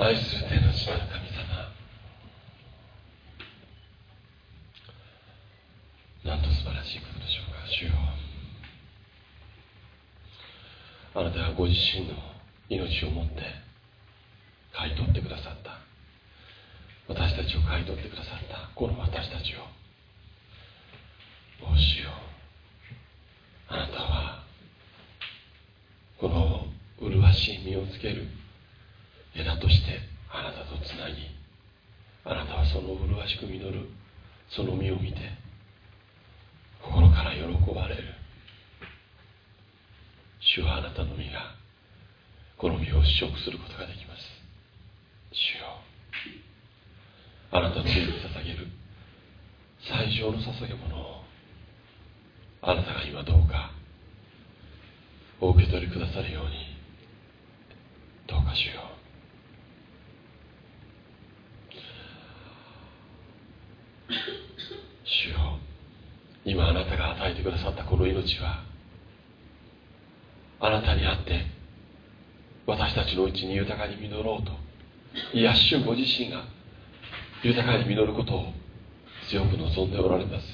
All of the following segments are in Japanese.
愛する天の地の神様なんと素晴らしいことでしょうか主よ。あなたがご自身の命をもって買い取ってくださった。私たちを買い取ってくださったこの私たちを。どうしよ。うあなたはこの麗しい実をつける。枝としてあなたとつなぎあなたはその麗しく実るその実を見て心から喜ばれる。主はあなたの実がこの実を試食することができます。主よ。あなたの家に捧げる最上の捧げ物をあなたが今どうかお受け取りくださるようにどうかしよ。う主よ今あなたが与えてくださったこの命はあなたにあって私たちのうちに豊かに実ろうといや主ご自身が豊かに実ることを強く望んでおられます。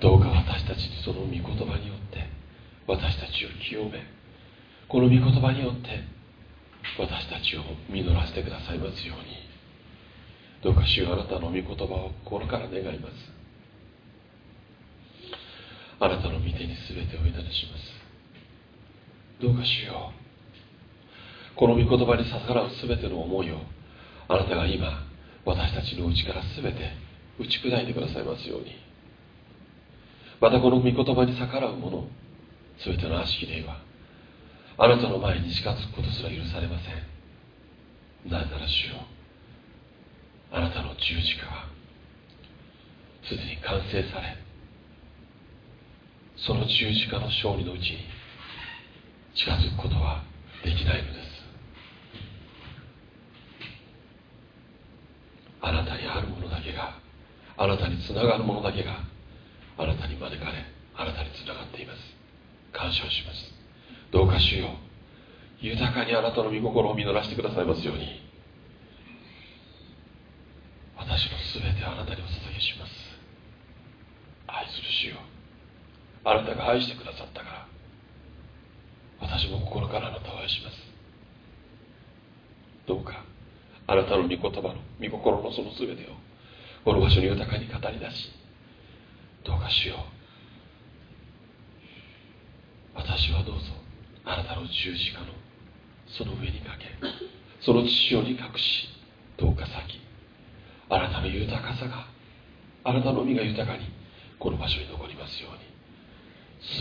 どうか私たちにその御言葉によって私たちを清めこの御言葉によって私たちを実らせてくださいますように。どうか主よあなたの御言葉を心から願います。あなたの御手に全てをいただします。どうか主よう。この御言葉に逆らう全ての思いをあなたが今私たちのうちから全て打ち砕いてくださいますように。またこの御言葉に逆らう者全ての悪しき霊はあなたの前に近づくことすら許されません。なぜなら主ようあなたの十字架はすでに完成されその十字架の勝利のうちに近づくことはできないのです。あなたにあるものだけがあなたにつながるものだけがあなたに招かれあなたにつながっています。感謝をします。どうか主よ豊かにあなたの御心を実らせてくださいますように私の全てをあなたにお捧げします。愛する主よ。あなたが愛してくださったから。私も心からあなたを愛します。どうかあなたの御言葉の御心のその全てをこの場所に豊かに語り出しどうかしよう。私はどうぞあなたの十字架のその上にかけその父親に隠しどうか先あなたの豊かさがあなたの身が豊かにこの場所に残りますように。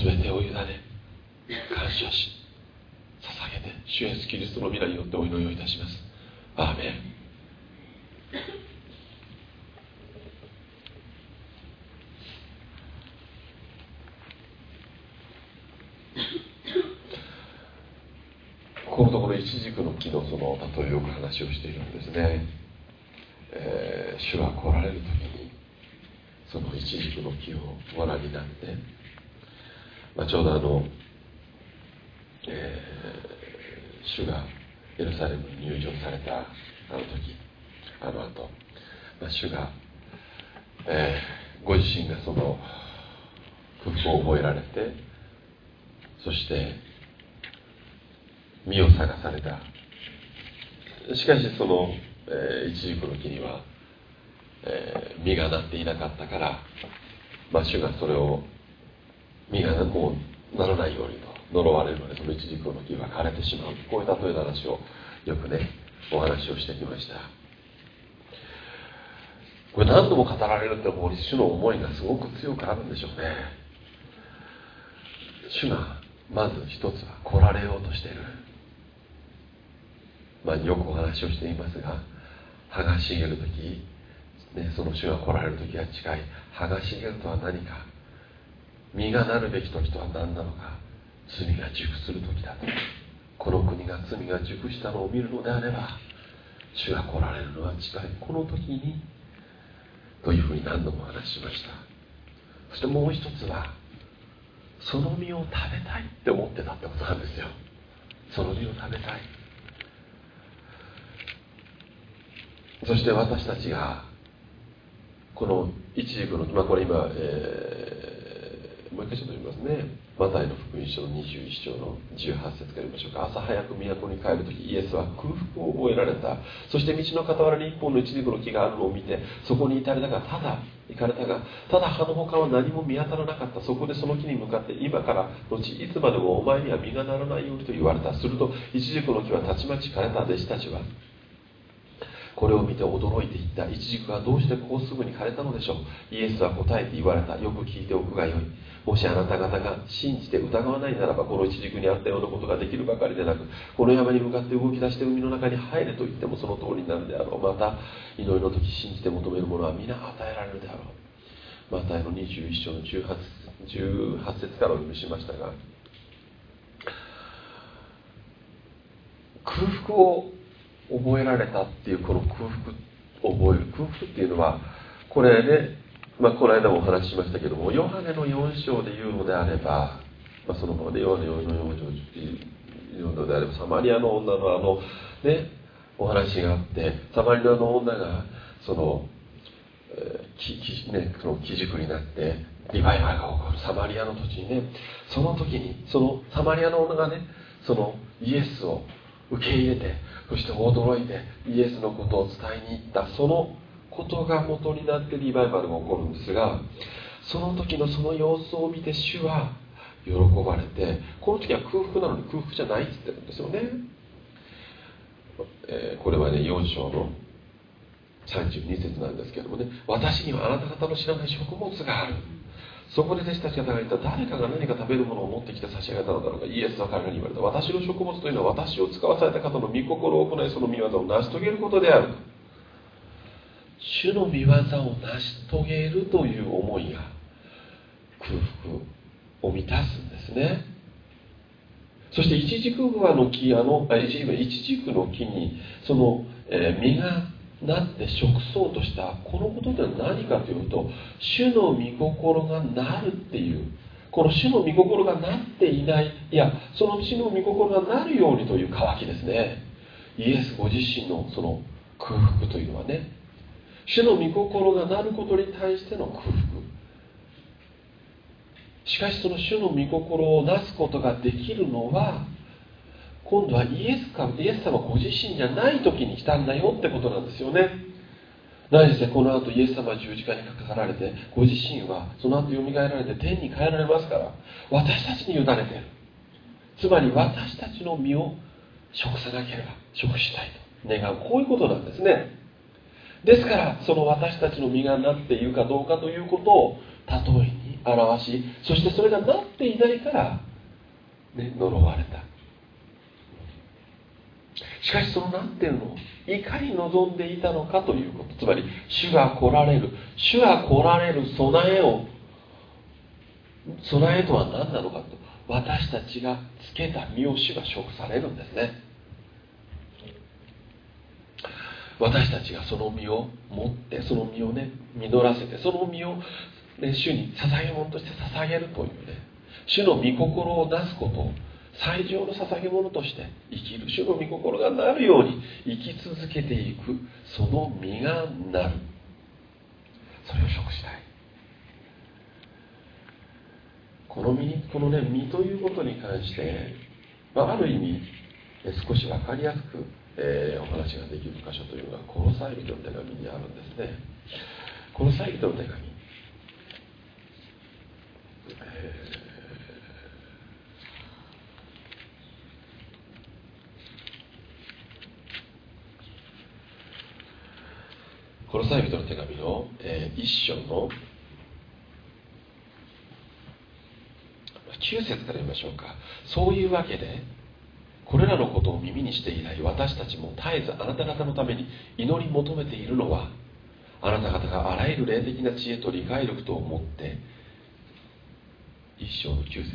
全てを委ね感謝し捧げて主イエスキリストの皆によってお祈りをいたします。アーメン。このところイチジクの木のその例えよく話をしているんですね、えー、主は来られる時にそのイチジクの木をご覧になって、まあ、ちょうどあの、えー、主がエルサレムに入場されたあの時あの後、まあ、主が、えー、ご自身がその空腹を覚えられてそして身を探された。しかしその、えー、イチジクの木には、えー、実がなっていなかったから、まあ、主がそれを実がもうならないようにと呪われるのでそのイチジクの木は枯れてしまう。こういう例えの話をよくねお話をしてきました。これ何度も語られるってもう主の思いがすごく強くあるんでしょうね。主がまず一つは来られようとしている。まあよくお話をしていますが葉が茂る時、ね、その主が来られる時が近い。葉が茂るとは何か。実がなるべき時とは何なのか罪が熟する時だ。とこの国が罪が熟したのを見るのであれば主が来られるのは近い。この時にというふうに何度も話しました。そしてもう一つはその実を食べたいって思ってたってことなんですよ。その実を食べたい。そして私たちがこの一軸の、まあ、これ今、えー、もう一回ちょっと読みますね。マタイの福音書の21章の18節から見ましょうか。朝早く都に帰る時イエスは空腹を覚えられた。そして道の傍らに一本の一軸の木があるのを見てそこに至れたがただ行かれたがただ葉の他は何も見当たらなかった。そこでその木に向かって今から後いつまでもお前には実がならないようにと言われた。すると一軸の木はたちまち枯れた弟子たちはこれを見て驚いていった。一軸はどうしてこうすぐに枯れたのでしょう。イエスは答えて言われた。よく聞いておくがよい。もしあなた方が信じて疑わないならばこの一軸にあったようなことができるばかりでなくこの山に向かって動き出して海の中に入れと言ってもその通りになるであろう。また祈りの時信じて求めるものは皆与えられるであろう。マタイの21章の 18, 18節からお読みしましたが空腹を覚えられたっていうこの空腹を覚える。空腹っていうのはこれねまあ、この間もお話ししましたけどもヨハネの4章で言うのであれば、まあ、そのままでヨハネの4章っていうのであればサマリアの女のあのねお話があってサマリアの女がその,、えーきね、その基軸になってリバイバルが起こる。サマリアの土地にねその時にそのサマリアの女がねそのイエスを受け入れてそして驚いてイエスのことを伝えに行った。そのことが元になってリバイバルが起こるんですがその時のその様子を見て主は喜ばれてこの時は空腹なのに空腹じゃないって言ってるんですよね、えー、これはね4章の32節なんですけどもね。私にはあなた方の知らない食物がある。そこで弟子たちが言った誰かが何か食べるものを持ってきて差し上げたのだろうか。イエスは彼らに言われた。私の食物というのは私を使わされた方の御心を行いその御業を成し遂げることである。主の御業を成し遂げるという思いが空腹を満たすんですね。そして一軸部の木あの一軸の木にその、え、実がなって食草としたこのことでは何かというと主の御心がなるっていうこの主の御心がなっていないいやその主の御心がなるようにという渇きですね。イエスご自身のその空腹というのはね主の御心がなることに対しての空腹。しかしその主の御心をなすことができるのは今度はイエスかイエス様ご自身じゃない時に来たんだよってことなんですよね。何ですねこの後イエス様は十字架にかかられてご自身はその後よみがえられて天に帰られますから私たちに委ねてるつまり私たちの身を食さなければ食したいと願う。こういうことなんですね。ですからその私たちの身がなっているかどうかということを例えに表しそしてそれがなっていないから、ね、呪われた。しかしそのなっているのをいかに望んでいたのかということ。つまり主が来られる。主が来られる備えを備えとは何なのかと。私たちがつけた身を主が食されるんですね。私たちがその身を持ってその身をね実らせてその身を、ね、主に捧げ物として捧げるというね主の御心を出すことを最上の捧げ物として生きる。主の御心がなるように生き続けていくその身がなる。それを食したい。この身このね身ということに関して、まあ、ある意味少し分かりやすくえー、お話ができる箇所というのはこの際人の手紙にあるんですね。この際人の手紙、えー、この際人の手紙の、えー、一章の9節から読みましょうか。そういうわけでこれらのことを耳にして以来私たちも絶えずあなた方のために祈り求めているのはあなた方があらゆる霊的な知恵と理解力と思って一生の9節です。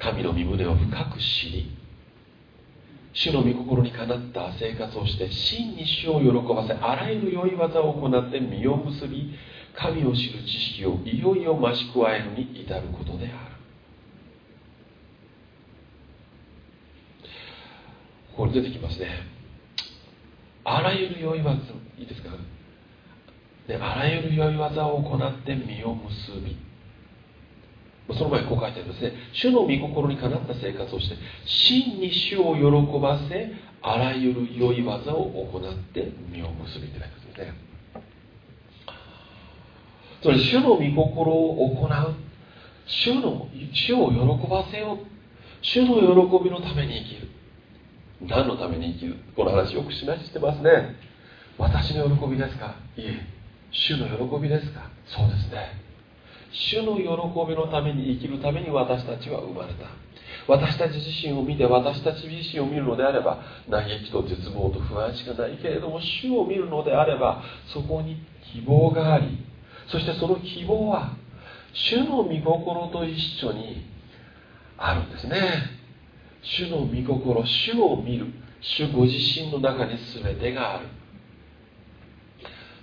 神の身胸を深く知り主の御心にかなった生活をして真に主を喜ばせあらゆる良い技を行って実を結び神を知る知識をいよいよ増し加えるに至ることである。これ出てきますね。あらゆる良い技いいですか？であらゆる良い技を行って実を結び。その前にこう書いてあるんですね。主の御心にかなった生活をして真に主を喜ばせあらゆる良い技を行って実を結びって書いてあるんですね。つまり主の御心を行う。主の主を喜ばせよう。主の喜びのために生きる。何のために生きる？この話よくしなしてますね。私の喜びですか？いえ主の喜びですか？そうですね。主の喜びのために生きるために私たちは生まれた。私たち自身を見て私たち自身を見るのであれば嘆きと絶望と不安しかないけれども主を見るのであればそこに希望がありそしてその希望は主の御心と一緒にあるんですね。主の御心主を見る。主ご自身の中に全てがある。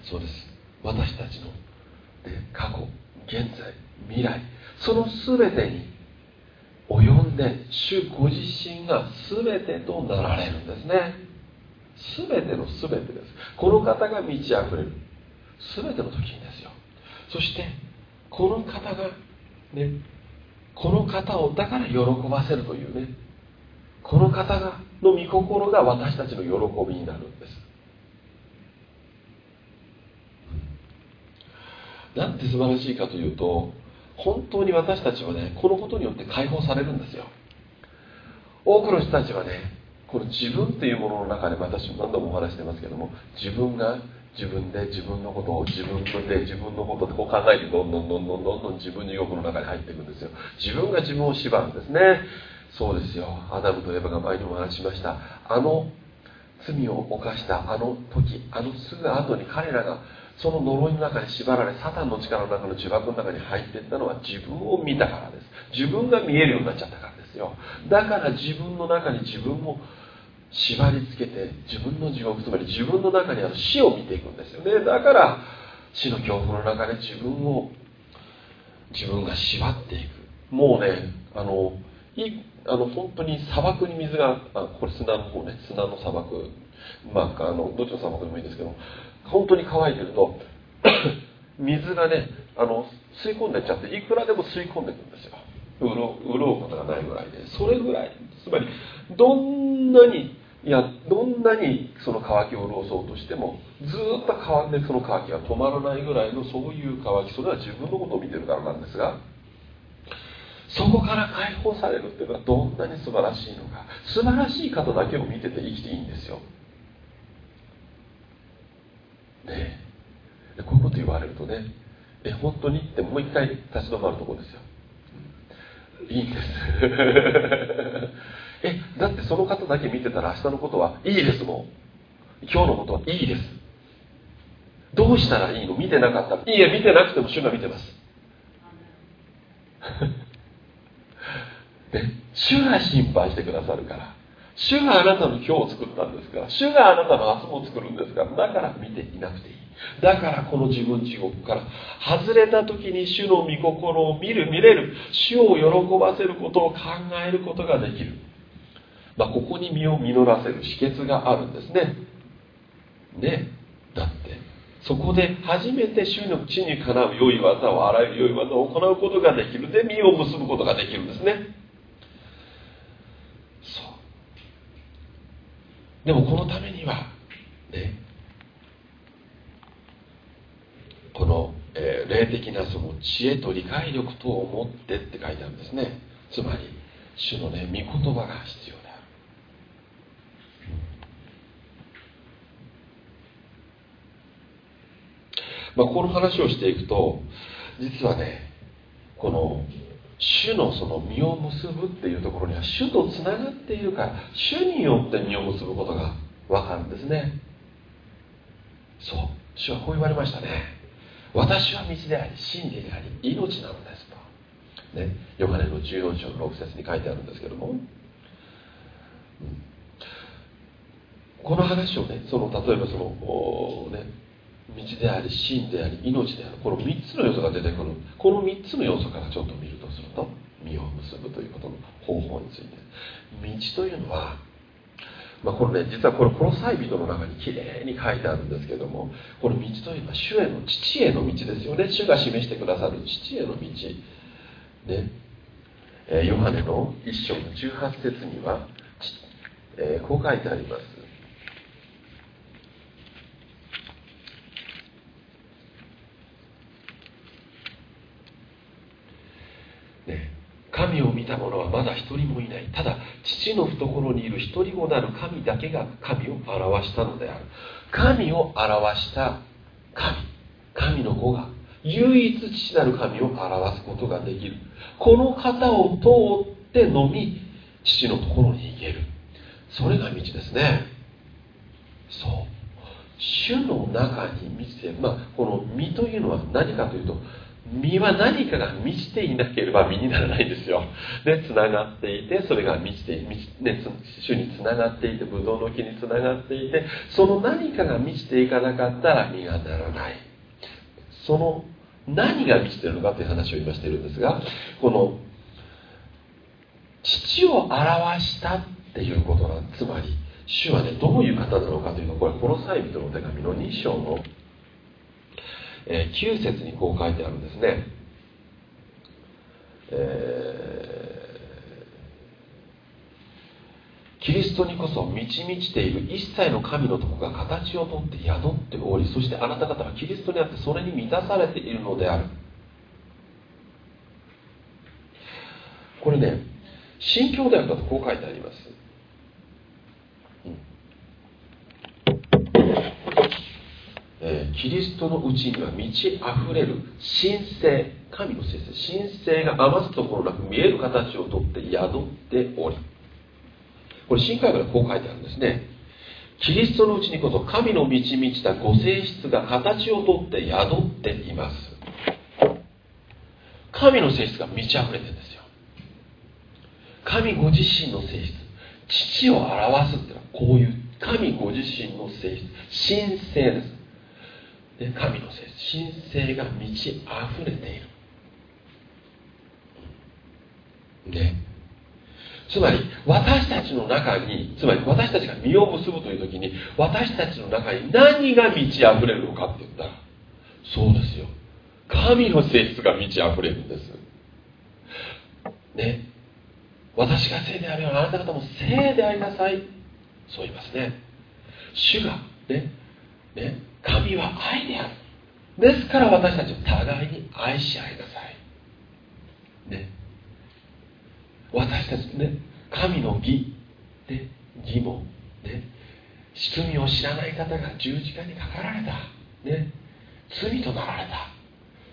そうです。私たちの、ね、過去現在未来その全てに及んで主ご自身が全てとなられるんですね。全ての全てです。この方が満ち溢れる。全ての時にですよ。そしてこの方がねこの方をだから喜ばせるというね。この方がの御心が私たちの喜びになるんです。なんて素晴らしいかというと本当に私たちはねこのことによって解放されるんですよ。多くの人たちはねこの自分っていうものの中で私も何度もお話してますけども自分が自分で自分のことを自分で自分のことでこう考えてどんどんどんどんどんどん自分の欲の中に入っていくんですよ。自分が自分を縛るんですね。そうですよ。アダムとエバが前にも話ししました。あの罪を犯したあの時あのすぐ後に彼らがその呪いの中に縛られサタンの力の中の呪縛の中に入っていったのは自分を見たからです。自分が見えるようになっちゃったからですよ。だから自分の中に自分を縛りつけて自分の地獄つまり自分の中にある死を見ていくんですよね。だから死の恐怖の中で自分を自分が縛っていく。もうねあのいあの本当に砂漠に水があこれ砂の方ね砂の砂漠。まああのどっちの砂漠でもいいですけど本当に乾いてると 水がねあの吸い込んでっちゃっていくらでも吸い込んでいくんですよ。潤うことがないぐらいで。それぐらい。つまりどんなにいやどんなにその乾きを潤そうとしてもずっと乾んでその乾きが止まらないぐらいのそういう乾きそれは自分のことを見てるからなんですがそこから解放されるっていうのはどんなに素晴らしいのか。素晴らしい方だけを見てて生きていいんですよ。ねえ。こういうこと言われるとねえ本当に？ってもう一回立ち止まるとこですよ。いいんです。えだってその方だけ見てたら明日のことはいいですもん。今日のことはいいです。どうしたらいいの？見てなかったいいえ見てなくても主が見てます。ね、主が心配してくださるから。主があなたの今日を作ったんですから。主があなたの明日も作るんですから。だから見ていなくていい。だからこの自分地獄から。外れた時に主の御心を見る見れる。主を喜ばせることを考えることができる、まあ、ここに身を実らせる。秘訣があるんですね。ね。だって。そこで初めて主の地にかなう良い技をあらゆる良い技を行うことができる。で身を結ぶことができるんですね。でもこのためにはねこの、えー、霊的なその知恵と理解力等を持ってって書いてあるんですね。つまり主のね御言葉が必要である、まあ、この話をしていくと実はねこの主のその実を結ぶっていうところには主とつながっているから主によって実を結ぶことが分かるんですね。そう。主はこう言われましたね。私は道であり真理であり命なのですと。ね。ヨハネの14章の6節に書いてあるんですけども、うん、この話をねその例えばそのね。道であり真であり命である。この3つの要素が出てくる。この3つの要素からちょっと見るとすると実を結ぶということの方法について。道というのはまあ、これね実はこれこのサイ人の中にきれいに書いてあるんですけどもこの道というのは主への父への道ですよね。主が示してくださる父への道。ねえヨハネの一章の18節には、えー、こう書いてあります。ね、神を見た者はまだ一人もいない。ただ父の懐にいる一人子なる神だけが神を表したのである。神を表した神。神の子が唯一父なる神を表すことができる。この方を通ってのみ父のところに行ける。それが道ですね。そう。主の中に満ちている、まあ、この身というのは何かというと身は何かが満ちていなければ身にならないんですよ。で、つながっていて、それが満ちて、満ちね、主につながっていて、ブドウの木につながっていて、その何かが満ちていかなかったら実がならない。その何が満ちてるのかという話を今してるんですが、この、父を表したっていうことなんつまり、主はね、どういう方なのかというと、これ、コロサイ人の手紙の2章のえー、9節にこう書いてあるんですね、キリストにこそ満ち満ちている一切の神のとこが形をとって宿っておりそしてあなた方はキリストにあってそれに満たされているのである。これね新教大学だとこう書いてありますえー、キリストのうちには満ち溢れる神聖神の性質神聖が余すところなく見える形をとって宿っており。これ新海からこう書いてあるんですね。キリストのうちにこそ神の満ち満ちたご性質が形をとって宿っています。神の性質が満ち溢れてるんですよ。神ご自身の性質。父を表すっていうのはこういう神ご自身の性質。神聖です。神の性神聖が満ち溢れているねつまり私たちの中につまり私たちが実を結ぶという時に私たちの中に何が満ち溢れるのかって言ったらそうですよ神の性質が満ち溢れるんですね私が聖であるようなあなた方も聖でありなさいそう言いますね主がねね神は愛である。ですから私たちは互いに愛し合いなさい。ね。私たちね神の義。ね。義も。ね。仕組みを知らない方が十字架にかかられた。ね。罪となられた。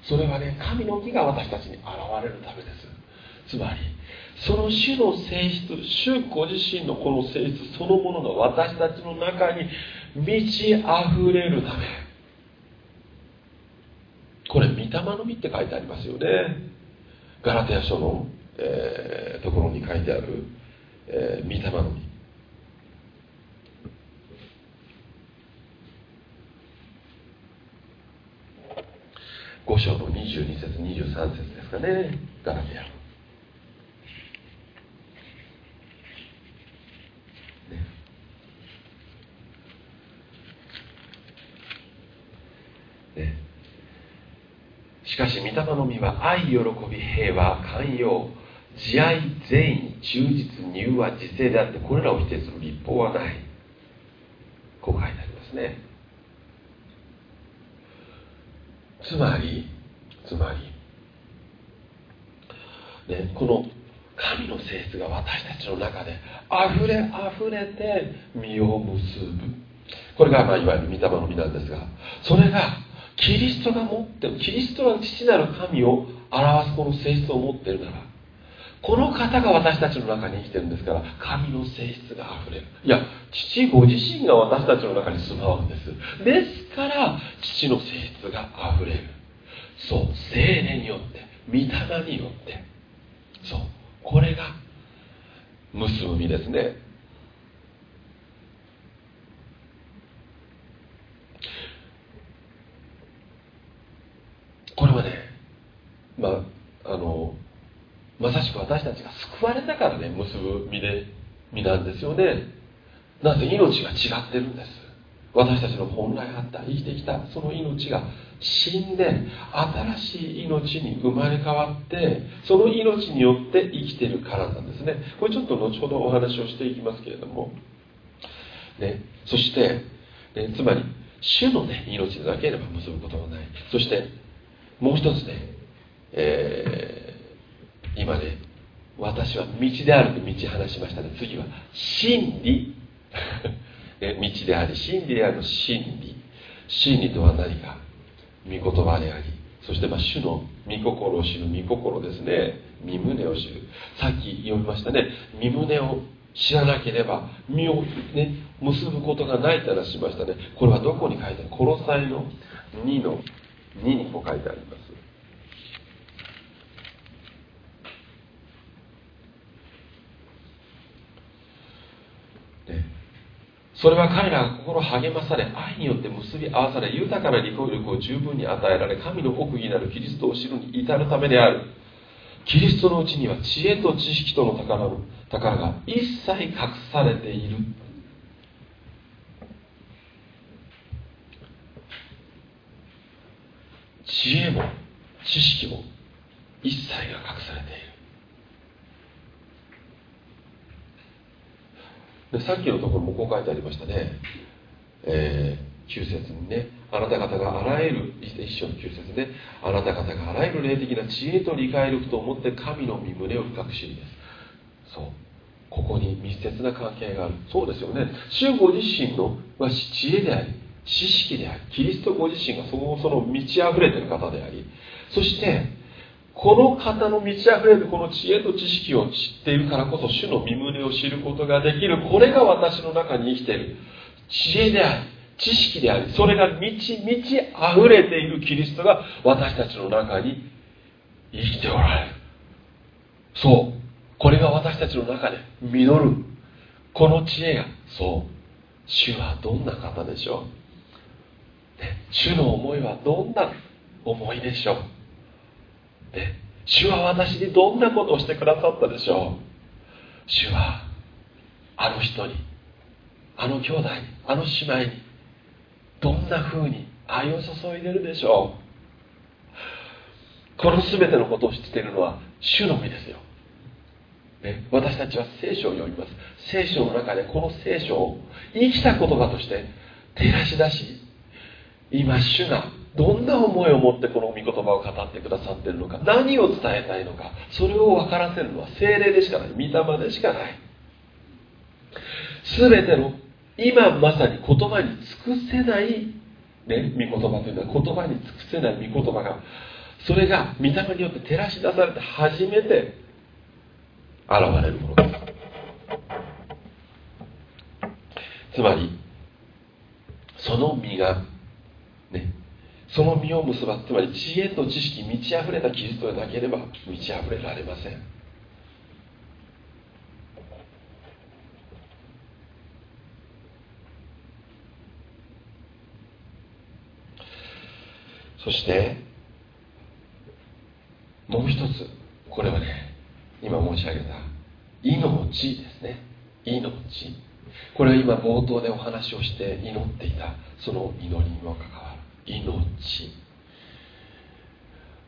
それはね神の義が私たちに現れるためです。つまりその種の性質主ご自身のこの性質そのものが私たちの中に満ち溢れるため。これ「御霊の実」って書いてありますよね。ガラテヤ書の、えー、ところに書いてある、えー、御霊の実。5章の22節23節ですかね。ガラテヤしかし御霊の実は愛喜び平和寛容慈愛善意忠実柔和自制であってこれらを否定する立法はない。こう書いてありますね。つまりつまり、ね、この神の性質が私たちの中で溢れ溢れて実を結ぶ。これが、まあ、いわゆる御霊の実なんですがそれがキリストが持ってるキリストが父なる神を表すこの性質を持ってるならこの方が私たちの中に生きてるんですから神の性質があふれる。いや父ご自身が私たちの中に住まうんです。ですから父の性質があふれる。そう精霊によって御霊によって。そうこれが結ぶ実ですね。これはねまああのまさしく私たちが救われたからね結ぶ身で身なんですよね。なぜ命が違ってるんです。私たちの本来あった生きてきたその命が死んで新しい命に生まれ変わってその命によって生きてるからなんですね。これちょっと後ほどお話をしていきますけれども、ね、そして、ね、つまり主の、ね、命でなければ結ぶことはない。そしてもう一つね、えー、今ね私は道であると道話しましたね。次は真理。道であり真理である真理。真理とは何か？御言葉であり。そしてまあ主の御心を知る御心ですね。身胸を知る。さっき読みましたね。身胸を知らなければ身をね結ぶことがないって話しましたね。これはどこに書いてある？コロサイの2の2にこう書いてあります。それは彼らが心励まされ愛によって結び合わされ豊かな理解力を十分に与えられ神の奥義なるキリストを知るに至るためである。キリストのうちには知恵と知識との宝の宝が一切隠されている。知恵も知識も一切が隠されている。でさっきのところもこう書いてありましたね、えー、9節にね。あなた方があらゆる一章の9節ねあなた方があらゆる霊的な知恵と理解力と思って神の身胸を深く知りです。そう。ここに密接な関係がある。そうですよね。主ご自身の知恵であり知識でありキリストご自身がそのその満ち溢れてる方でありそしてこの方の満ち溢れるこの知恵と知識を知っているからこそ主の身胸を知ることができる。これが私の中に生きている。知恵であり知識でありそれが満ち満ち溢れているキリストが私たちの中に生きておられる。そう。これが私たちの中で実る。この知恵が。そう。主はどんな方でしょう、ね、主の思いはどんな思いでしょう？ね、主は私にどんなことをしてくださったでしょう？主はあの人にあの兄弟にあの姉妹にどんな風に愛を注いでるでしょう？この全てのことを知っているのは主のみですよ、ね、私たちは聖書を読みます。聖書の中でこの聖書を生きた言葉として照らし出し今主がどんな思いを持ってこの御言葉を語ってくださっているのか何を伝えたいのかそれを分からせるのは精霊でしかない御霊でしかない。全ての今まさに言葉に尽くせない、ね、御言葉というのは言葉に尽くせない御言葉がそれが御霊によって照らし出されて初めて現れるものですつまりその実がね。その実を結ばつまり知恵と知識満ち溢れたキリストでなければ満ち溢れられません。そしてもう一つこれはね今申し上げた命ですね。命これは今冒頭でお話をして祈っていたその祈りにも関わる命。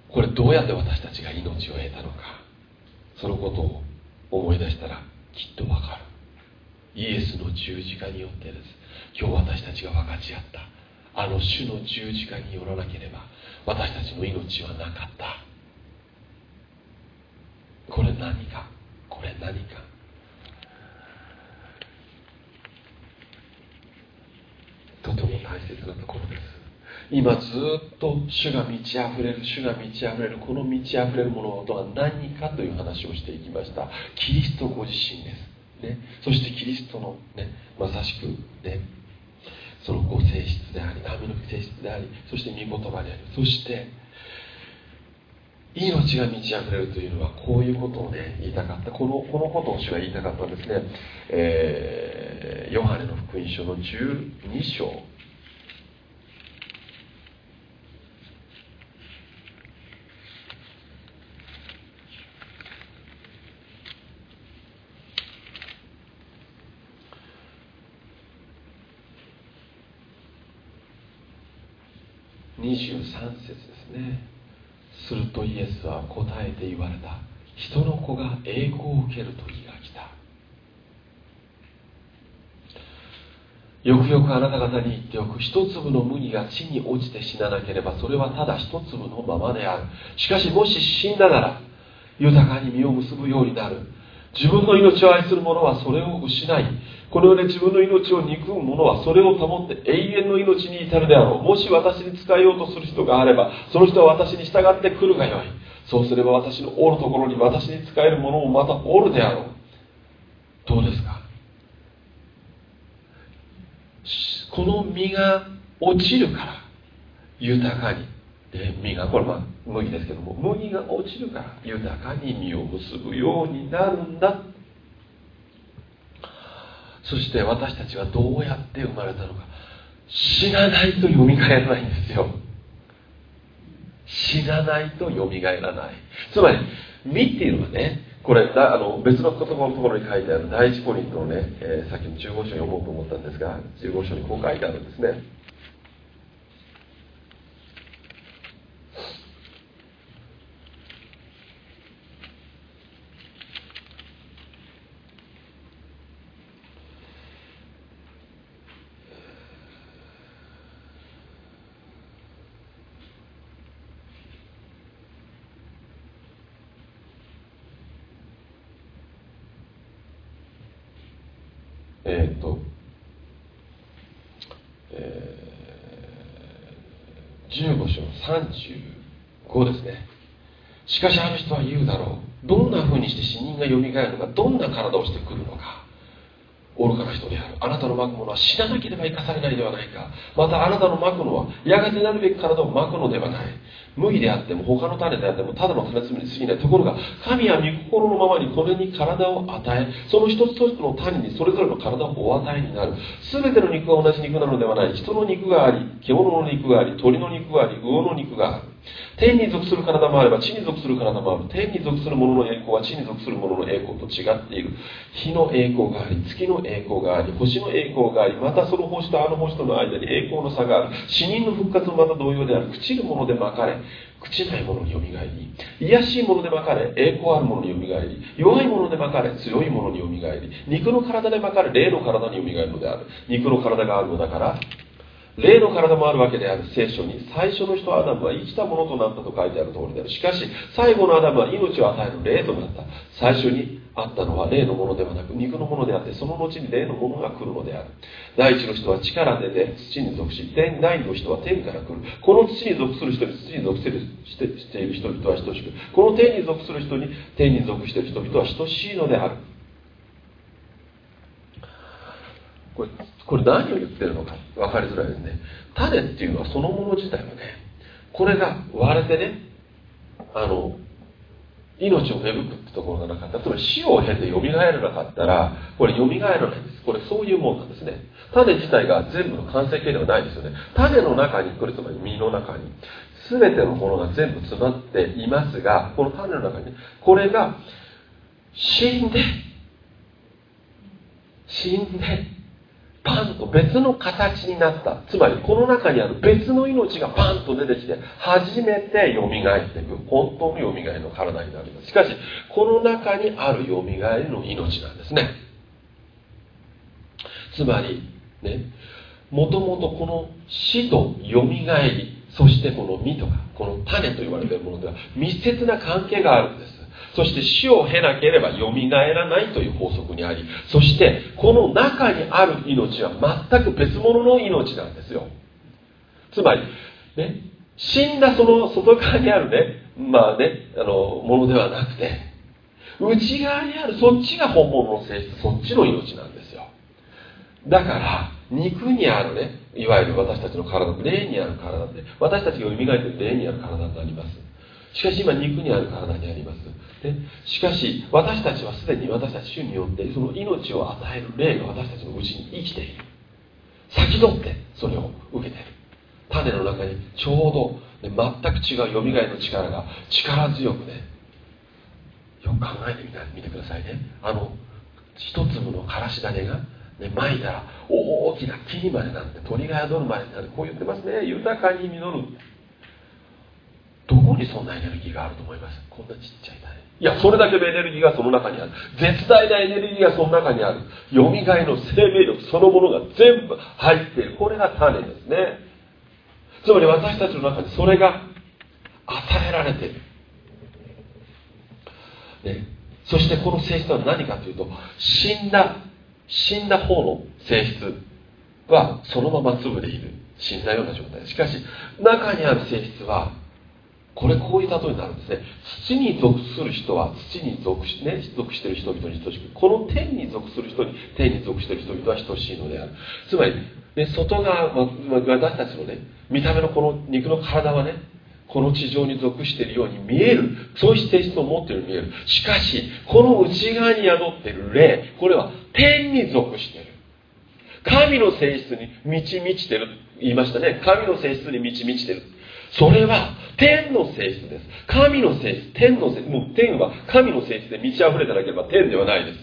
これどうやって私たちが命を得たのか。そのことを思い出したらきっとわかる。イエスの十字架によってです。今日私たちが分かち合った。あの主の十字架によらなければ私たちの命はなかった。これ何か？これ何か？とても大切なところです。今ずっと主が満ち溢れる主が満ち溢れるこの満ち溢れるものとは何かという話をしていきました。キリストご自身です、ね、そしてキリストの、ね、まさしく、ね、そのご性質であり神の性質でありそして御言葉であり。そして命が満ち溢れるというのはこういうことをね言いたかった。このこのことを主は言いたかったんですね、えー、ヨハネの福音書の12章23節ですねするとイエスは答えて言われた。人の子が栄光を受ける時が来た。よくよくあなた方に言っておく。一粒の麦が地に落ちて死ななければそれはただ一粒のままである。しかしもし死んだなら豊かに実を結ぶようになる。自分の命を愛する者はそれを失いこの世で自分の命を憎む者はそれを保って永遠の命に至るであろう。もし私に使えようとする人があればその人は私に従ってくるがよい。そうすれば私のおるところに私に使える者もまたおるであろう。どうですか？この実が落ちるから豊かに。で実がこれまあ麦ですけども麦が落ちるから豊かに実を結ぶようになるんだそして私たちはどうやって生まれたのか。死なないとよみがえらないんですよ。死なないとよみがえらない。つまり身っていうのはね。これあの別の言葉のところに書いてある第一ポイントのね、えー、さっきの15章読もうと思ったんですが15章にこう書いてあるんですね。35ですね。しかしあの人は言うだろう。どんなふうにして死人がよみがえるのかどんな体をしてくるのか。愚かな人である。あなたのまくものは死ななければ生かされないではないか。またあなたのまくのはやがてなるべき体をまくのではない。麦であっても他の種であってもただの種摘みに過ぎないところが神は御心のままにこれに体を与えその一つ一つの種にそれぞれの体をお与えになる。全ての肉が同じ肉なのではない。人の肉があり獣の肉があり鳥の肉があり魚の肉がある。天に属する体もあれば地に属する体もある。天に属する者のの栄光は地に属する者のの栄光と違っている。火の栄光があり月の栄光があり星の栄光がありまたその星とあの星との間に栄光の差がある。死人の復活もまた同様である。朽ちるものでまかれ朽ちないものによみがえり癒しいものでまかれ栄光あるものによみがえり弱いものでまかれ強いものによみがえり肉の体でまかれ霊の体によみがえるのである。肉の体があるのだから霊の体もあるわけである聖書に最初の人アダムは生きたものとなったと書いてある通りである。しかし最後のアダムは命を与える霊となった。最初にあったのは霊のものではなく肉のものであってその後に霊のものが来るのである。第一の人は力で出土に属し第二の人は天から来る。この土に属する人に土に属するしてしている人々は等しくこの天に属する人に天に属している人々は等しいのである。これこれ何を言ってるのか分かりづらいですね。種っていうのはそのもの自体はねこれが割れてねあの命を芽吹くってところがなか。ったつまり死を経て蘇らなかったらこれ蘇らないんです。これそういうもんなんですね。種自体が全部の完成形ではないですよね。種の中にこれつまり実の中に全てのものが全部詰まっていますがこの種の中にこれが死んで死んでパンと別の形になった。つまりこの中にある別の命がパンと出てきて初めてよみがえっていく本当のよみがえりの体になります。しかしこの中にあるよみがえりの命なんですね。つまりねもともとこの死とよみがえりそしてこの実とかこの種と言われているものでは密接な関係があるんです。そして死を経なければよみがえらないという法則にありそしてこの中にある命は全く別物の命なんですよ。つまりね死んだその外側にあるねまあねあのものではなくて内側にあるそっちが本物の性質そっちの命なんですよ。だから肉にあるねいわゆる私たちの体霊にある体で私たちが蘇っている霊にある体になります。しかし今肉にある体にあります。ね、しかし私たちはすでに私たち主によってその命を与える霊が私たちのうちに生きている。先取ってそれを受けている。種の中にちょうど、ね、全く違うよみがえの力が力強くねよく考えてみてくださいね。あの一粒のからし種がね、まいたら大きな木にまでなって鳥が宿るまでになる。こう言ってますね。豊かに実る。にそんなエネルギーがあると思います。こんなちっちゃい種。いやそれだけのエネルギーがその中にある。絶大なエネルギーがその中にある。よみがえの生命力そのものが全部入っている。これが種ですね。つまり私たちの中にそれが与えられている、ね、そしてこの性質は何かというと死んだ死んだ方の性質。はそのまま粒でいる。死んだような状態。しかし中にある性質はこれこういう例えになるんですね。土に属する人は土に属し,、ね、属している人々に等しくこの天に属する人に天に属している人々は等しいのである。つまり、ね、外側、私たちのね見た目のこの肉の体はねこの地上に属しているように見える。そういう性質を持っているように見える。しかしこの内側に宿っている霊これは天に属している。神の性質に満ち満ちてる。言いましたね。神の性質に満ち満ちてる。それは天の性質です。神の性質天の性質もう天は神の性質で満ち溢れてなければ天ではないです。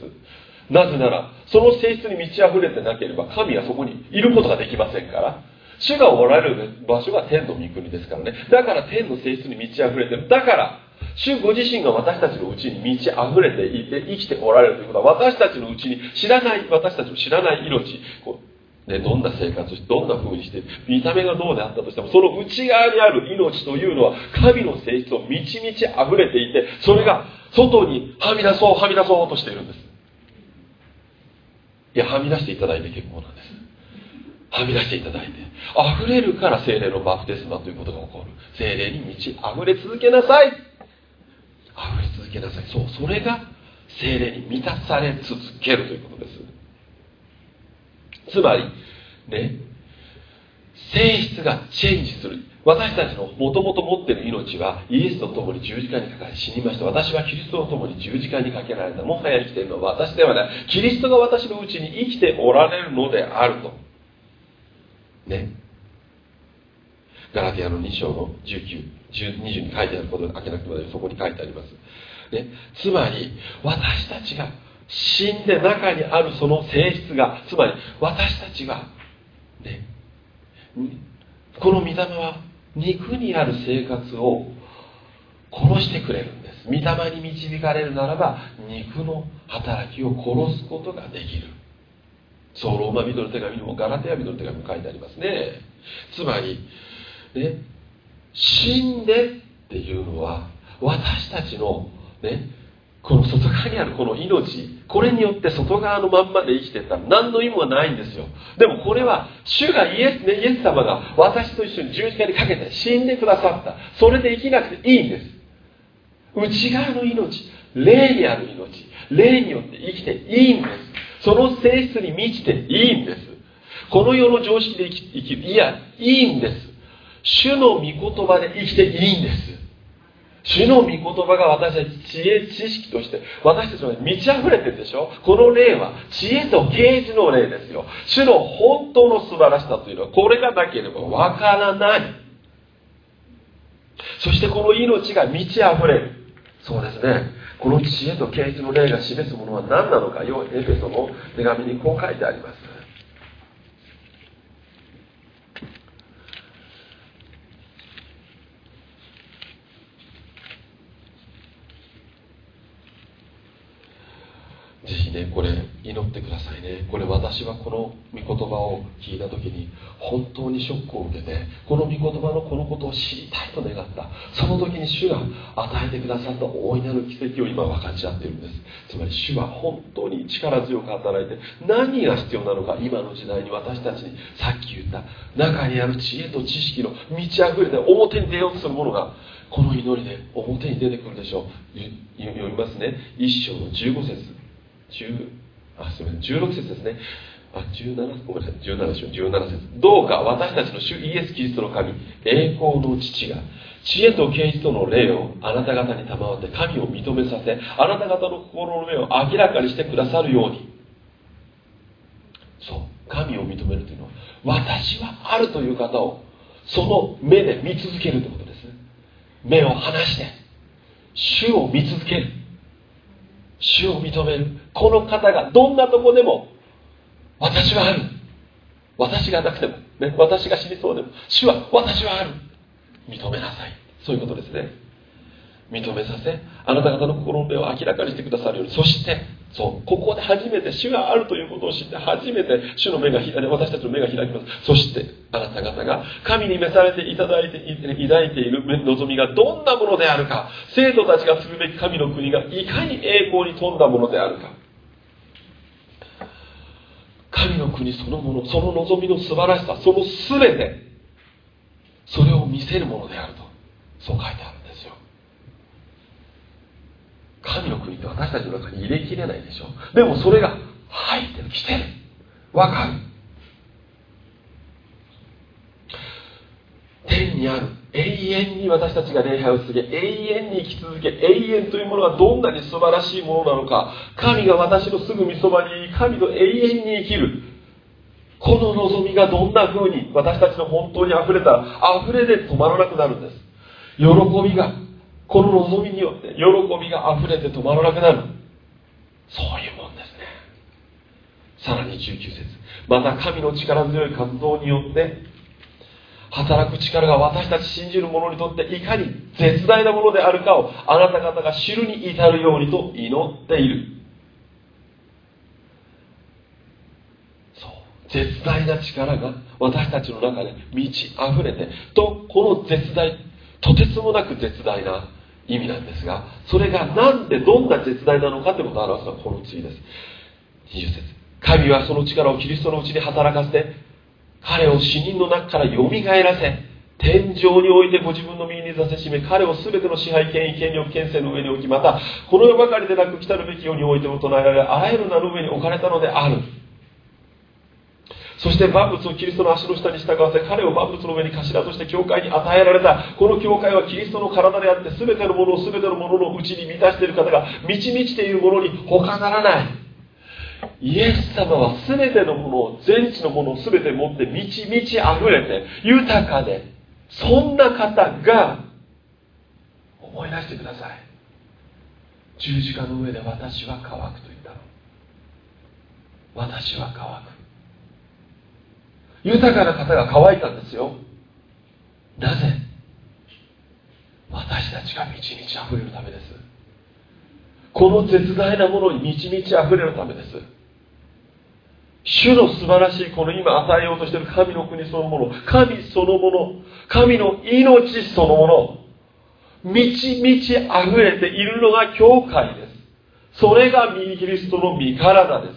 なぜならその性質に満ち溢れてなければ神はそこにいることができませんから。主がおられる場所が天の御国ですからね。だから天の性質に満ち溢れてる。だから主ご自身が私たちのうちに満ち溢れていて生きておられるということは私たちのうちに知らない私たちの知らない命。ね、どんな生活してどんな風にして見た目がどうであったとしてもその内側にある命というのは神の性質を満ち満ち溢れていてそれが外にはみ出そうはみ出そうとしているんです。いやはみ出していただいて結構なんです。はみ出していただいて溢れるから精霊のバプテスマということが起こる。精霊に満ち溢れ続けなさい。溢れ続けなさい。そうそれが精霊に満たされ続けるということです。つまりね性質がチェンジする。私たちのもともと持っている命はイエスと共に十字架にかかり死にました。私はキリストと共に十字架にかけられた。もはや生きているのは私ではない。キリストが私のうちに生きておられるのであると。ね。ガラティアの2章の1920に書いてあること開けなくてもそこに書いてあります、ね、つまり私たちが死んで中にあるその性質がつまり私たちはねこの御霊は肉にある生活を殺してくれるんです。御霊に導かれるならば肉の働きを殺すことができる。そうローマ人の手紙にもガラテヤ人の手紙も書いてありますね。つまりね死んでっていうのは私たちのねこの外側にあるこの命これによって外側のまんまで生きてた。ら何の意味もないんですよ。でもこれは主がイエス,、ね、イエス様が私と一緒に十字架にかけて死んでくださった。それで生きなくていいんです。内側の命霊にある命霊によって生きていいんです。その性質に満ちていいんです。この世の常識で生き生きるいやいいんです。主の御言葉で生きていいんです。主の御言葉が私たち知恵知識として私たちの満ち溢れてるでしょ？この霊は知恵と啓示の霊ですよ。主の本当の素晴らしさというのはこれがなければわからない。そしてこの命が満ち溢れる。そうですね。この知恵と啓示の霊が示すものは何なのかよ。エペソの手紙にこう書いてありますぜひねこれ祈ってくださいね。これ私はこの御言葉を聞いた時に本当にショックを受けてこの御言葉のこのことを知りたいと願った。その時に主が与えてくださった大いなる奇跡を今分かち合っているんです。つまり主は本当に力強く働いて何が必要なのか今の時代に私たちにさっき言った中にある知恵と知識の満ち溢れて表に出ようとするものがこの祈りで表に出てくるでしょう。読みますね。一章の15節。10あすみません。16節ですね。あ17ごめんなさい。17章17節。どうか私たちの主イエス・キリストの神栄光の父が知恵と啓示との霊をあなた方に賜って神を認めさせあなた方の心の目を明らかにしてくださるように。そう。神を認めるというのは私はあるという方をその目で見続けるということです。目を離して主を見続ける。主を認める。この方がどんなとこでも私はある。私がなくても、ね、私が死にそうでも主は私はある。認めなさい。そういうことですね。認めさせあなた方の心の目を明らかにしてくださるように。そしてそうここで初めて主があるということを知って初めて主の目が開私たちの目が開きます。そしてあなた方が神に召されていただいて抱いている望みがどんなものであるか生徒たちがするべき神の国がいかに栄光に富んだものであるか。神の国そのものその望みの素晴らしさその全てそれを見せるものであるとそう書いてあるんですよ。神の国って私たちの中に入れきれないでしょ。でもそれが入ってる来てる。わかる。天にある永遠に私たちが礼拝を続け永遠に生き続け永遠というものがどんなに素晴らしいものなのか神が私のすぐみそばに神と永遠に生きる。この望みがどんな風に私たちの本当に溢れたら溢れで止まらなくなるんです。喜びがこの望みによって喜びが溢れて止まらなくなる。そういうもんですね。さらに19節。また神の力強い活動によって働く力が私たち信じる者にとっていかに絶大なものであるかをあなた方が知るに至るようにと祈っている。そう。絶大な力が私たちの中で満ち溢れてとこの絶大とてつもなく絶大な意味なんですがそれが何でどんな絶大なのかということを表すのはこの次です。20節。神はその力をキリストのうちに働かせて彼を死人の中からよみがえらせ天井においてご自分の右に座せしめ彼を全ての支配権威権力権勢の上に置きまたこの世ばかりでなく来たるべき世においても唱えられあらゆる名の上に置かれたのである。そして万物をキリストの足の下に従わせ彼を万物の上に頭として教会に与えられた。この教会はキリストの体であって全てのものを全てのもののうちに満たしている方が満ち満ちているものに他ならない。イエス様は全てのものを全地のものを全て持って満ち満ち溢れて豊かでそんな方が思い出してください。十字架の上で私は乾くと言ったの。私は乾く。豊かな方が乾いたんですよ。なぜ？私たちが満ち満ち溢れるためです。この絶大なものに満ち満ち溢れるためです。主の素晴らしいこの今与えようとしている神の国そのもの神そのもの神の命そのもの満ち満ち溢れているのが教会です。それがミニキリストの身体で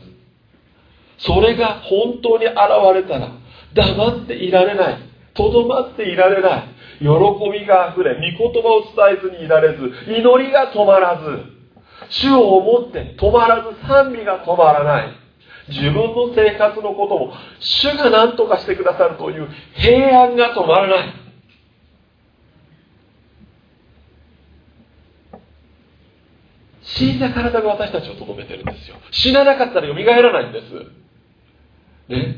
す。それが本当に現れたら黙っていられないとどまっていられない喜びが溢れ御言葉を伝えずにいられず祈りが止まらず主を思って止まらず賛美が止まらない。自分の生活のことも主が何とかしてくださるという平安が止まらない。死んだ体が私たちをとどめてるんですよ。死ななかったら蘇らないんです。ね？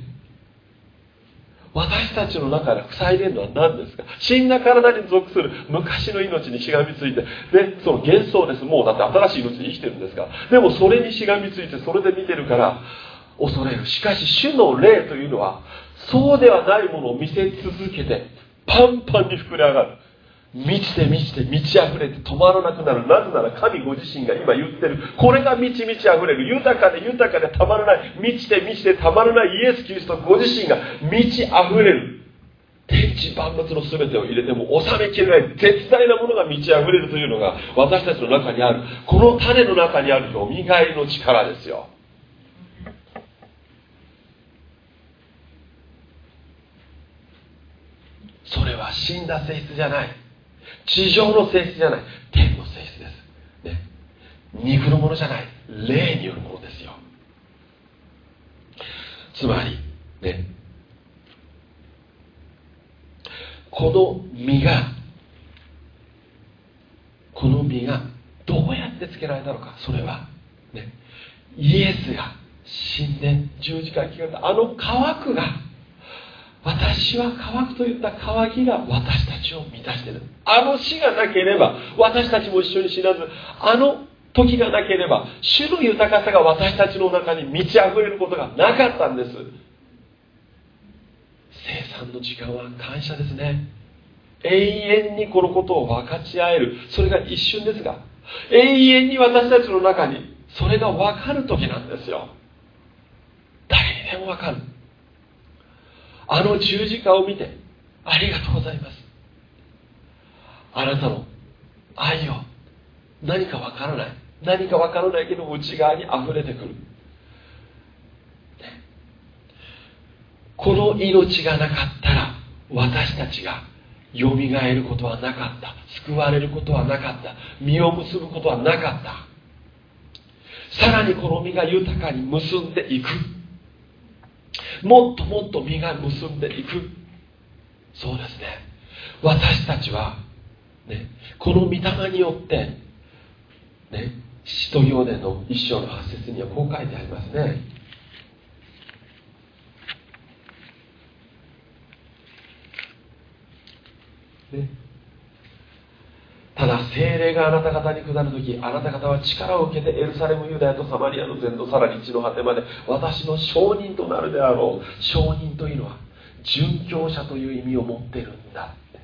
私たちの中で塞いでるのは何ですか？死んだ体に属する昔の命にしがみついて、で、その幻想です。もうだって新しい命で生きてるんですから。でもそれにしがみついて、それで見てるから、恐れる。しかし、主の霊というのは、そうではないものを見せ続けて、パンパンに膨れ上がる。満ちて満ちて満ち溢れて止まらなくなる。なぜなら神ご自身が今言ってる。これが満ち満ち溢れる。豊かで豊かでたまらない。満ちて満ちてたまらないイエス・キリストご自身が満ち溢れる。天地万物の全てを入れても収めきれない絶大なものが満ち溢れるというのが私たちの中にある。この種の中にあるよみがえりの力ですよ。それは死んだ性質じゃない。地上の性質じゃない。天の性質です、ね、肉のものじゃない。霊によるものですよ。つまりね。この実がこの実がどうやってつけられたのか。それは、ね、イエスが死んで十字架にかかった。あの乾くが私は乾くといった乾きが私たちを満たしている。あの死がなければ私たちも一緒に死なずあの時がなければ主の豊かさが私たちの中に満ち溢れることがなかったんです。生産の時間は感謝ですね。永遠にこのことを分かち合える。それが一瞬ですが永遠に私たちの中にそれが分かる時なんですよ。誰にでも分かる。あの十字架を見てありがとうございます。あなたの愛を何か分からない何か分からないけど内側に溢れてくる。この命がなかったら私たちがよみがえることはなかった救われることはなかった実を結ぶことはなかった。さらにこの実が豊かに結んでいくもっともっと実が結んでいく。そうですね。私たちは、ね、この御霊によってね使徒行伝の一章の八節にはこう書いてありますね。ね。ただ精霊があなた方に下る時あなた方は力を受けてエルサレムユダヤとサマリアの全土さらに地の果てまで私の証人となるであろう。証人というのは殉教者という意味を持っているんだって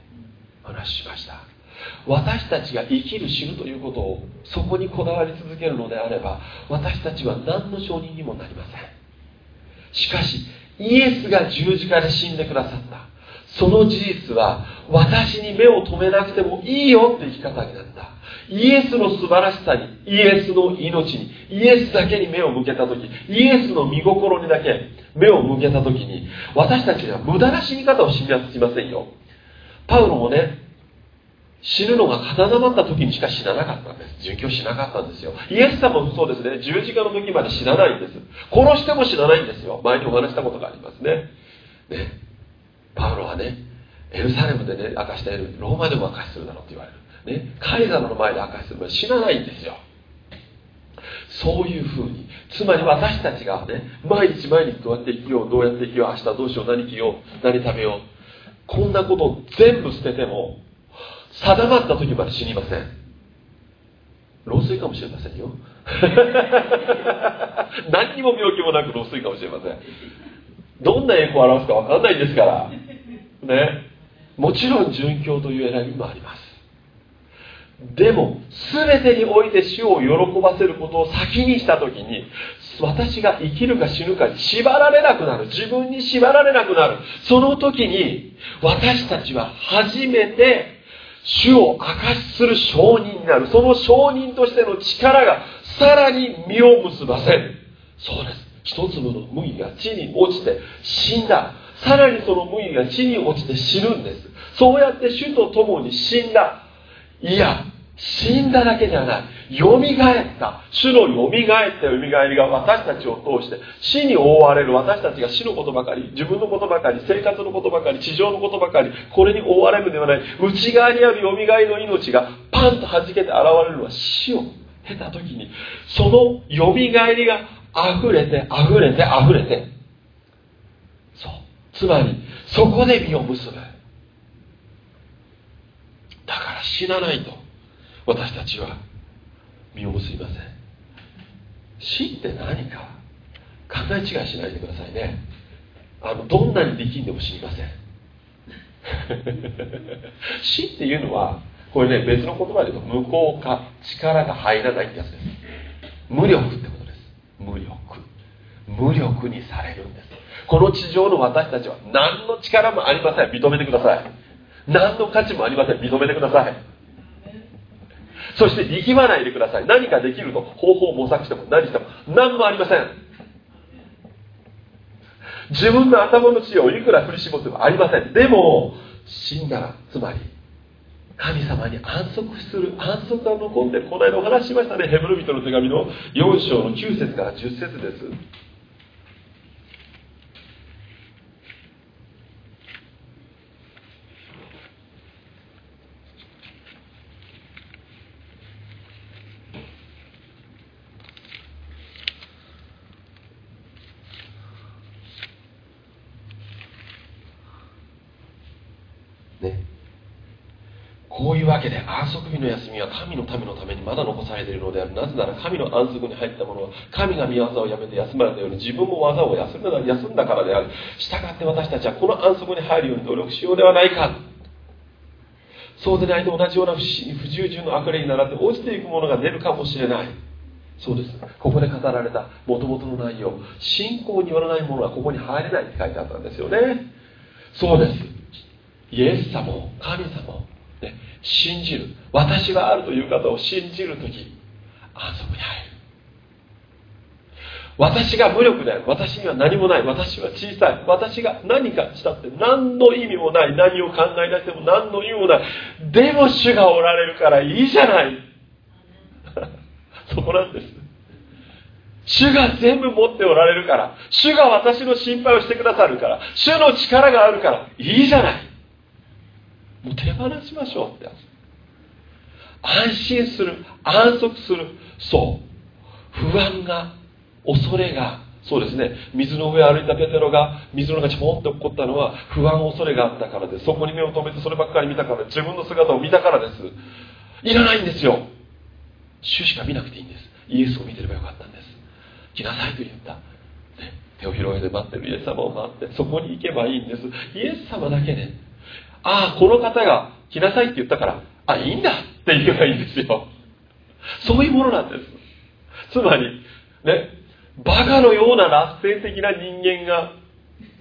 話しました。私たちが生きる死ぬということをそこにこだわり続けるのであれば私たちは何の証人にもなりません。しかしイエスが十字架で死んでくださった。その事実は私に目を留めなくてもいいよって生き方になった。イエスの素晴らしさにイエスの命にイエスだけに目を向けた時イエスの見心にだけ目を向けた時に私たちには無駄な死に方をしませんよ。パウロもね死ぬのが固まった時にしか死ななかったんです。殉教しなかったんですよ。イエス様もそうですね。十字架の時まで死なないんです。殺しても死なないんですよ。前にお話したことがありますね。ね。パウロはねエルサレムでね証したようにローマでも証しするだろうって言われる、ね、カイザルの前で証しする前死なないんですよ。そういうふうに。つまり私たちがね毎日毎日どうやって生きようどうやって生きよう明日どうしよう何着よう何食べよう。こんなことを全部捨てても定まった時まで死にません。老衰かもしれませんよ。何にも病気もなく老衰かもしれません。どんな栄光を表すか分かんないんですから。ね。もちろん殉教という選びもあります。でも全てにおいて主を喜ばせることを先にした時に私が生きるか死ぬかに縛られなくなる。自分に縛られなくなる。その時に私たちは初めて主を証しする証人になる。その証人としての力がさらに実を結ばせる。そうです。一粒の麦が地に落ちて死んだ。さらにその麦が地に落ちて死ぬんです。そうやって主と共に死んだ。いや死んだだけではない。よみがえった。主のよみがえったよみがえりが私たちを通して死に覆われる。私たちが死のことばかり自分のことばかり生活のことばかり地上のことばかりこれに覆われるのではない。内側にあるよみがえりの命がパンと弾けて現れるのは死を経た時にそのよみがえりが溢れて溢れて溢れてつまりそこで実を結ぶ。だから死なないと私たちは実を結びません。死って何か？考え違いしないでくださいね。あのどんなに力んでも死にません。死っていうのはこれね別の言葉で言うと無効化力が入らないってやつです。無力ってことです。無力。無力にされるんです。この地上の私たちは何の力もありません。認めてください。何の価値もありません。認めてください。そして力まないでください。何かできると方法を模索しても何しても何もありません。自分の頭の知恵をいくら振り絞ってもありません。でも死んだらつまり神様に安息する安息が残ってこの間お話ししましたね。ヘブル人の手紙の4章の9節から10節です。神の民のためにまだ残されているのである。なぜなら神の安息に入った者は神が見業をやめて休まれたように自分も技を休んだ休んだからである。したがって私たちはこの安息に入るように努力しようではないか。そうでないと同じような不従順の悪霊に倣って落ちていくものが出るかもしれない。そうです。ここで語られたもともとの内容。信仰によらないものはここに入れないって書いてあったんですよね。そうです。イエス様を神様、ね、信じる。私があるという方を信じる時安息に入る。私が無力である。私には何もない。私は小さい。私が何かしたって何の意味もない。何を考え出しても何の意味もない。でも主がおられるからいいじゃない。そこなんです。主が全部持っておられるから。主が私の心配をしてくださるから。主の力があるから。いいじゃない。もう手放しましょうってやつ。安心する安息する。そう。不安が恐れが。そうですね。水の上を歩いたペテロが水の中にポンって起こったのは不安恐れがあったからです。そこに目を留めてそればっかり見たから自分の姿を見たからです。いらないんですよ。主しか見なくていいんです。イエスを見てればよかったんです。来なさいと言った、ね、手を広げて待ってるイエス様を待ってそこに行けばいいんです。イエス様だけね。ああこの方が来なさいって言ったからあいいんだって言えばいいんですよ。そういうものなんです。つまりねバカのような楽天的な人間が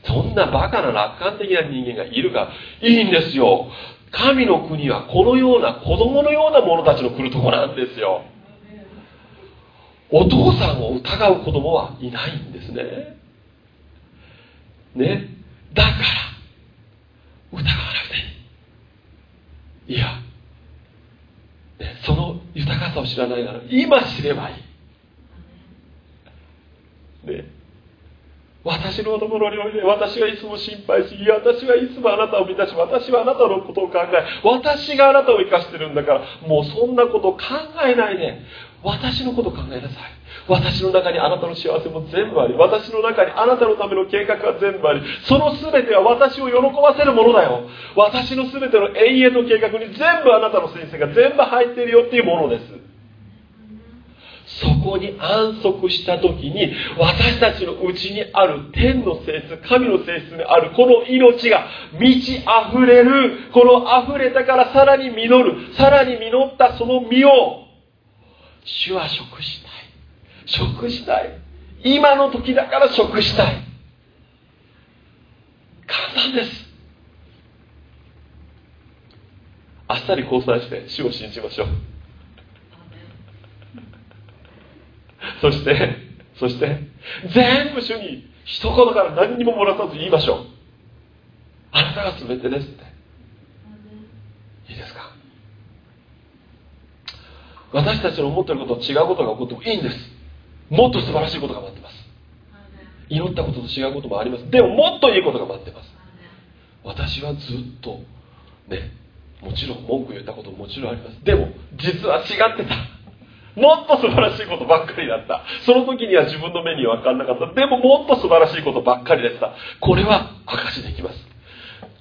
そんなバカな楽観的な人間がいるかいいんですよ。神の国はこのような子供のような者たちの来るとこなんですよ。お父さんを疑う子供はいないんですね。ね。だから疑わないいや、その豊かさを知らないなら今知ればいい。ね私のところにおいて私はいつも心配し私はいつもあなたを満たし私はあなたのことを考え私があなたを生かしてるんだからもうそんなこと考えないで私のこと考えなさい。私の中にあなたの幸せも全部あり私の中にあなたのための計画が全部ありその全ては私を喜ばせるものだよ。私の全ての永遠の計画に全部あなたの先生が全部入っているよっていうものです。そこに安息した時に私たちのうちにある天の性質神の性質にあるこの命が満ち溢れる。この溢れたからさらに実るさらに実ったその実を主は食した。食したい。今の時だから食したい。簡単です。あっさり交際して主を信じましょう。そして、そして、全部主に一言から何にももらさず言いましょう。あなたが全てですって。いいですか？私たちの思ってることと違うことが起こってもいいんです。もっと素晴らしいことが待ってます。祈ったことと違うこともあります。でももっといいことが待ってます。私はずっと、ね、もちろん文句言ったことももちろんあります。でも、実は違ってた。もっと素晴らしいことばっかりだった。その時には自分の目には分かんなかった。でももっと素晴らしいことばっかりでした。これは証しできます。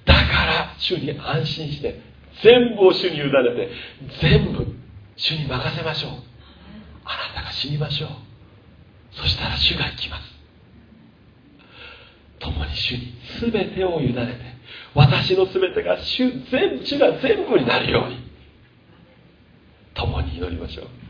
だから主に安心して、全部を主に委ねて、全部主に任せましょう。あなたが死にましょう。そしたら主が行きます。共に主に全てを委ねて、私の全てが主全主が全部になるように、共に祈りましょう。